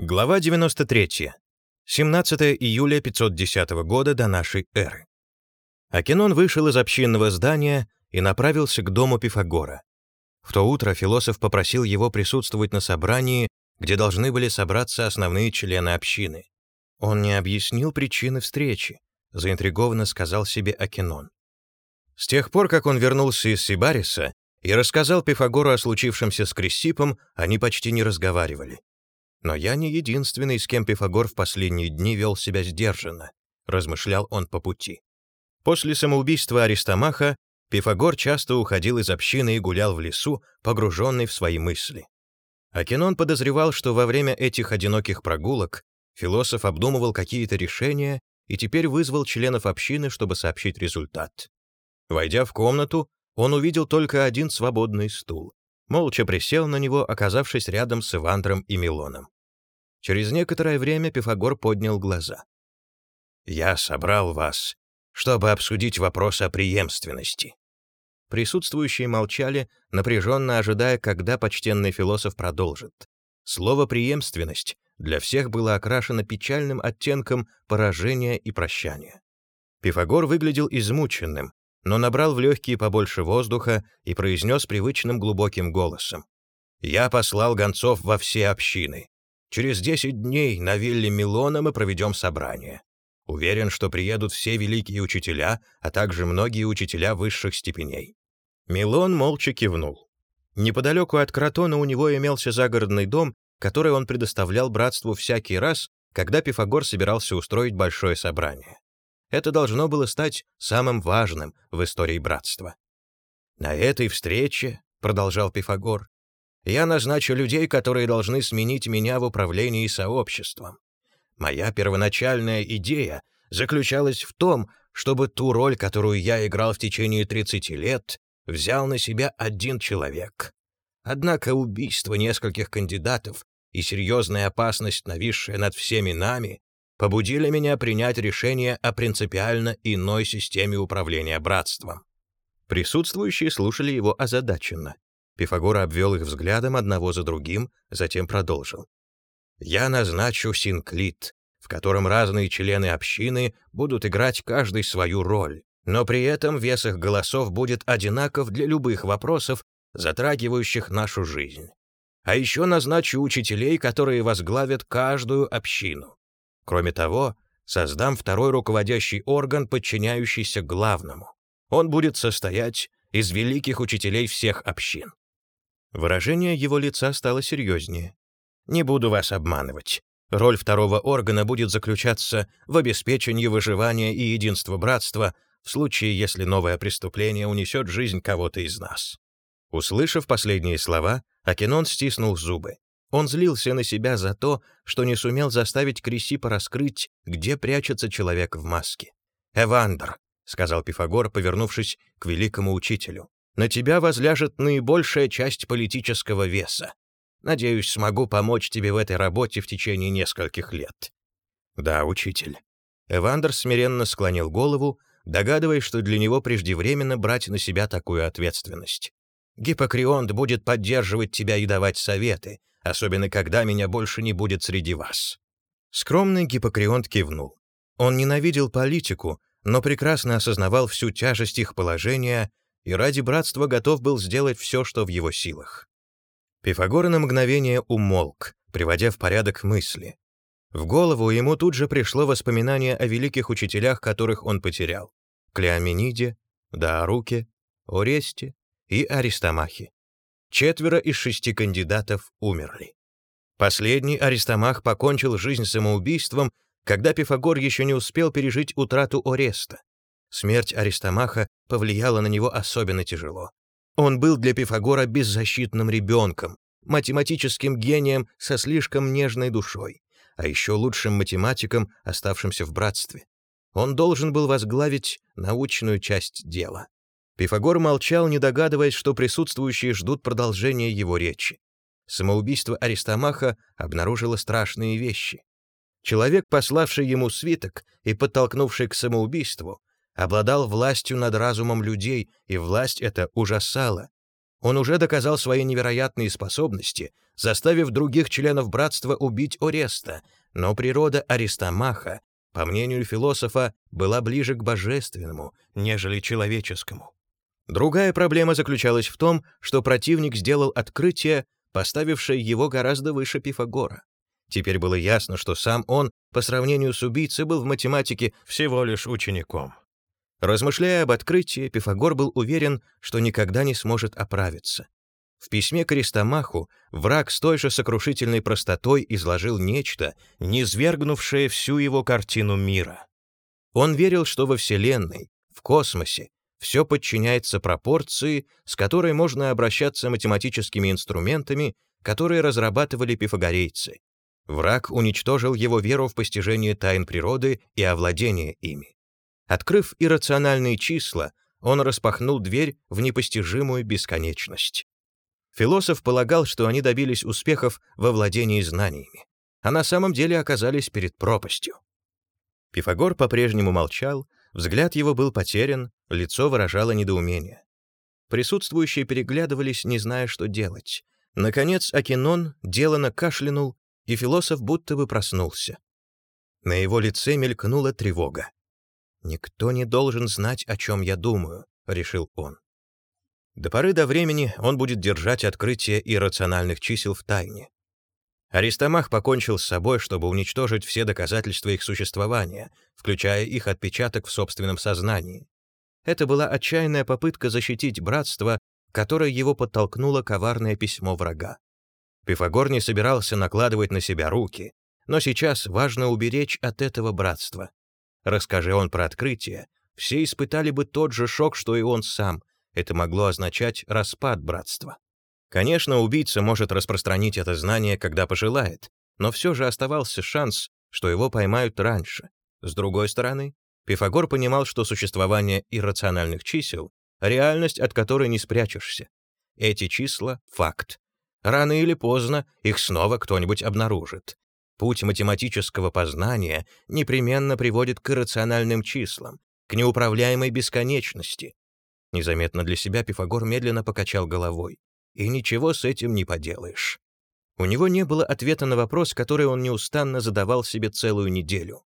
Глава 93. 17 июля 510 года до нашей эры. Акинон вышел из общинного здания и направился к дому Пифагора. В то утро философ попросил его присутствовать на собрании, где должны были собраться основные члены общины. Он не объяснил причины встречи, заинтригованно сказал себе Акинон. С тех пор, как он вернулся из Сибариса и рассказал Пифагору о случившемся с Крессипом, они почти не разговаривали. Но я не единственный, с кем Пифагор в последние дни вел себя сдержанно, размышлял он по пути. После самоубийства Аристомаха Пифагор часто уходил из общины и гулял в лесу, погруженный в свои мысли. Акинон подозревал, что во время этих одиноких прогулок философ обдумывал какие-то решения и теперь вызвал членов общины, чтобы сообщить результат. Войдя в комнату, он увидел только один свободный стул. Молча присел на него, оказавшись рядом с Ивандром и Милоном. Через некоторое время Пифагор поднял глаза. «Я собрал вас, чтобы обсудить вопрос о преемственности». Присутствующие молчали, напряженно ожидая, когда почтенный философ продолжит. Слово «преемственность» для всех было окрашено печальным оттенком поражения и прощания. Пифагор выглядел измученным, но набрал в легкие побольше воздуха и произнес привычным глубоким голосом. «Я послал гонцов во все общины. Через десять дней на вилле Милона мы проведем собрание. Уверен, что приедут все великие учителя, а также многие учителя высших степеней». Милон молча кивнул. Неподалеку от Кротона у него имелся загородный дом, который он предоставлял братству всякий раз, когда Пифагор собирался устроить большое собрание. Это должно было стать самым важным в истории братства. «На этой встрече», — продолжал Пифагор, «я назначу людей, которые должны сменить меня в управлении сообществом. Моя первоначальная идея заключалась в том, чтобы ту роль, которую я играл в течение 30 лет, взял на себя один человек. Однако убийство нескольких кандидатов и серьезная опасность, нависшая над всеми нами, побудили меня принять решение о принципиально иной системе управления братством. Присутствующие слушали его озадаченно. Пифагор обвел их взглядом одного за другим, затем продолжил. «Я назначу синклит, в котором разные члены общины будут играть каждый свою роль, но при этом вес их голосов будет одинаков для любых вопросов, затрагивающих нашу жизнь. А еще назначу учителей, которые возглавят каждую общину. Кроме того, создам второй руководящий орган, подчиняющийся главному. Он будет состоять из великих учителей всех общин. Выражение его лица стало серьезнее. «Не буду вас обманывать. Роль второго органа будет заключаться в обеспечении выживания и единства братства в случае, если новое преступление унесет жизнь кого-то из нас». Услышав последние слова, Акинон стиснул зубы. Он злился на себя за то, что не сумел заставить Крисипа раскрыть, где прячется человек в маске. «Эвандр», — сказал Пифагор, повернувшись к великому учителю, «на тебя возляжет наибольшая часть политического веса. Надеюсь, смогу помочь тебе в этой работе в течение нескольких лет». «Да, учитель». Эвандр смиренно склонил голову, догадываясь, что для него преждевременно брать на себя такую ответственность. «Гиппокрионт будет поддерживать тебя и давать советы, особенно когда меня больше не будет среди вас». Скромный Гиппокрионт кивнул. Он ненавидел политику, но прекрасно осознавал всю тяжесть их положения и ради братства готов был сделать все, что в его силах. Пифагор на мгновение умолк, приводя в порядок мысли. В голову ему тут же пришло воспоминание о великих учителях, которых он потерял — Клеомениде, Дааруке, Оресте и Аристомахе. Четверо из шести кандидатов умерли. Последний Аристомах покончил жизнь самоубийством, когда Пифагор еще не успел пережить утрату Ореста. Смерть Аристомаха повлияла на него особенно тяжело. Он был для Пифагора беззащитным ребенком, математическим гением со слишком нежной душой, а еще лучшим математиком, оставшимся в братстве. Он должен был возглавить научную часть дела. Пифагор молчал, не догадываясь, что присутствующие ждут продолжения его речи. Самоубийство Аристомаха обнаружило страшные вещи. Человек, пославший ему свиток и подтолкнувший к самоубийству, обладал властью над разумом людей, и власть эта ужасала. Он уже доказал свои невероятные способности, заставив других членов братства убить Ореста, но природа Аристомаха, по мнению философа, была ближе к божественному, нежели человеческому. Другая проблема заключалась в том, что противник сделал открытие, поставившее его гораздо выше Пифагора. Теперь было ясно, что сам он, по сравнению с убийцей, был в математике всего лишь учеником. Размышляя об открытии, Пифагор был уверен, что никогда не сможет оправиться. В письме к Аристомаху враг с той же сокрушительной простотой изложил нечто, низвергнувшее всю его картину мира. Он верил, что во Вселенной, в космосе, все подчиняется пропорции, с которой можно обращаться математическими инструментами, которые разрабатывали пифагорейцы. Враг уничтожил его веру в постижение тайн природы и овладение ими. Открыв иррациональные числа, он распахнул дверь в непостижимую бесконечность. Философ полагал, что они добились успехов во владении знаниями, а на самом деле оказались перед пропастью. Пифагор по-прежнему молчал, взгляд его был потерян, лицо выражало недоумение. Присутствующие переглядывались, не зная, что делать. Наконец Акинон делано кашлянул, и философ будто бы проснулся. На его лице мелькнула тревога. «Никто не должен знать, о чем я думаю», — решил он. До поры до времени он будет держать открытие иррациональных чисел в тайне. Аристомах покончил с собой, чтобы уничтожить все доказательства их существования, включая их отпечаток в собственном сознании. Это была отчаянная попытка защитить братство, которое его подтолкнуло коварное письмо врага. Пифагор не собирался накладывать на себя руки, но сейчас важно уберечь от этого братства. Расскажи он про открытие, все испытали бы тот же шок, что и он сам. Это могло означать распад братства. Конечно, убийца может распространить это знание, когда пожелает, но все же оставался шанс, что его поймают раньше. С другой стороны, Пифагор понимал, что существование иррациональных чисел — реальность, от которой не спрячешься. Эти числа — факт. Рано или поздно их снова кто-нибудь обнаружит. Путь математического познания непременно приводит к иррациональным числам, к неуправляемой бесконечности. Незаметно для себя Пифагор медленно покачал головой. И ничего с этим не поделаешь. У него не было ответа на вопрос, который он неустанно задавал себе целую неделю.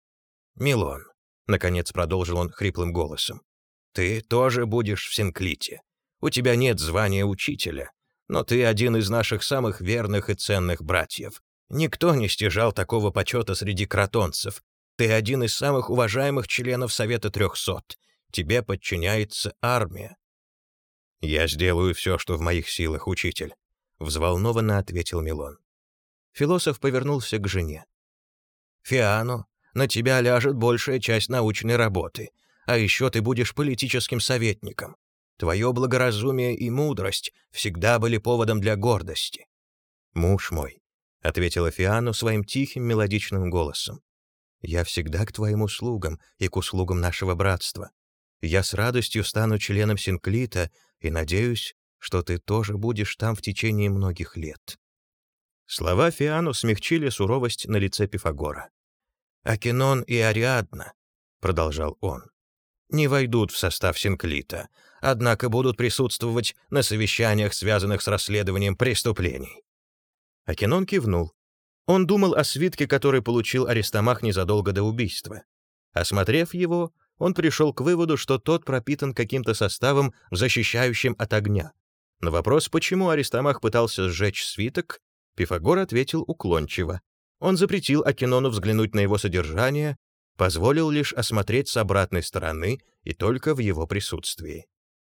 «Милон», — наконец продолжил он хриплым голосом, — «ты тоже будешь в Синклите. У тебя нет звания учителя, но ты один из наших самых верных и ценных братьев, Никто не стяжал такого почета среди кротонцев. Ты один из самых уважаемых членов Совета трехсот. Тебе подчиняется армия. «Я сделаю все, что в моих силах, учитель», — взволнованно ответил Милон. Философ повернулся к жене. «Фиану, на тебя ляжет большая часть научной работы, а еще ты будешь политическим советником. Твое благоразумие и мудрость всегда были поводом для гордости. Муж мой, — ответила Фиану своим тихим мелодичным голосом. «Я всегда к твоим услугам и к услугам нашего братства. Я с радостью стану членом Синклита и надеюсь, что ты тоже будешь там в течение многих лет». Слова Фиану смягчили суровость на лице Пифагора. «Акинон и Ариадна», — продолжал он, — «не войдут в состав Синклита, однако будут присутствовать на совещаниях, связанных с расследованием преступлений. Акинон кивнул. Он думал о свитке, который получил Аристомах незадолго до убийства. Осмотрев его, он пришел к выводу, что тот пропитан каким-то составом, защищающим от огня. На вопрос, почему Аристомах пытался сжечь свиток, Пифагор ответил уклончиво. Он запретил Акинону взглянуть на его содержание, позволил лишь осмотреть с обратной стороны и только в его присутствии.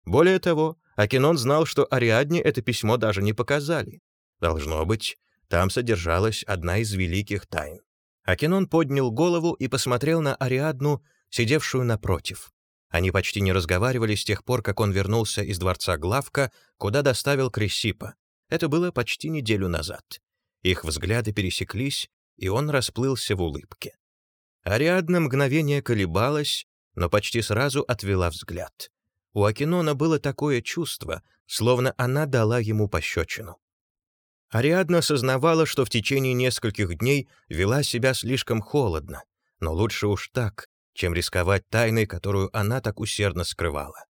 Более того, Акинон знал, что Ариадне это письмо даже не показали. Должно быть, там содержалась одна из великих тайн. Акинон поднял голову и посмотрел на Ариадну, сидевшую напротив. Они почти не разговаривали с тех пор, как он вернулся из дворца Главка, куда доставил Крисипа. Это было почти неделю назад. Их взгляды пересеклись, и он расплылся в улыбке. Ариадна мгновение колебалась, но почти сразу отвела взгляд. У Акинона было такое чувство, словно она дала ему пощечину. Ариадна осознавала, что в течение нескольких дней вела себя слишком холодно, но лучше уж так, чем рисковать тайной, которую она так усердно скрывала.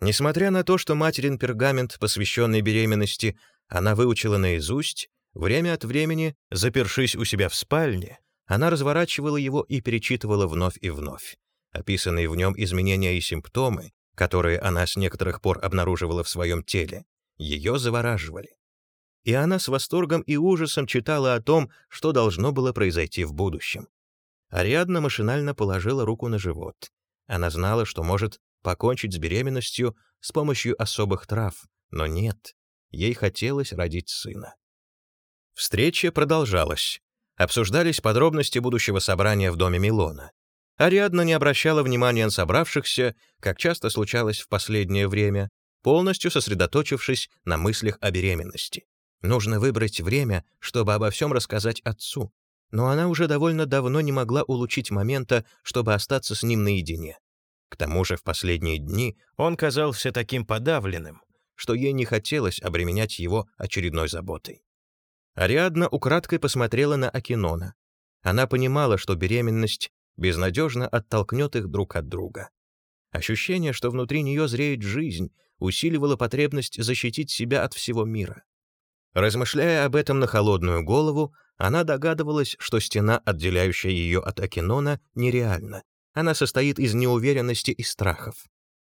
Несмотря на то, что материн пергамент, посвященный беременности, она выучила наизусть, время от времени, запершись у себя в спальне, она разворачивала его и перечитывала вновь и вновь. Описанные в нем изменения и симптомы, которые она с некоторых пор обнаруживала в своем теле, ее завораживали. И она с восторгом и ужасом читала о том, что должно было произойти в будущем. Ариадна машинально положила руку на живот. Она знала, что может покончить с беременностью с помощью особых трав, но нет, ей хотелось родить сына. Встреча продолжалась. Обсуждались подробности будущего собрания в доме Милона. Ариадна не обращала внимания на собравшихся, как часто случалось в последнее время, полностью сосредоточившись на мыслях о беременности. Нужно выбрать время, чтобы обо всем рассказать отцу. Но она уже довольно давно не могла улучить момента, чтобы остаться с ним наедине. К тому же в последние дни он казался таким подавленным, что ей не хотелось обременять его очередной заботой. Ариадна украдкой посмотрела на Акинона. Она понимала, что беременность безнадежно оттолкнет их друг от друга. Ощущение, что внутри нее зреет жизнь, усиливало потребность защитить себя от всего мира. Размышляя об этом на холодную голову, она догадывалась, что стена, отделяющая ее от Акинона, нереальна. Она состоит из неуверенности и страхов.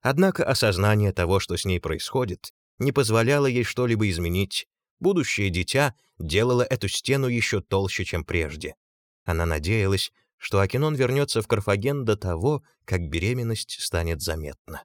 Однако осознание того, что с ней происходит, не позволяло ей что-либо изменить, Будущее дитя делало эту стену еще толще, чем прежде. Она надеялась, что Акинон вернется в Карфаген до того, как беременность станет заметна.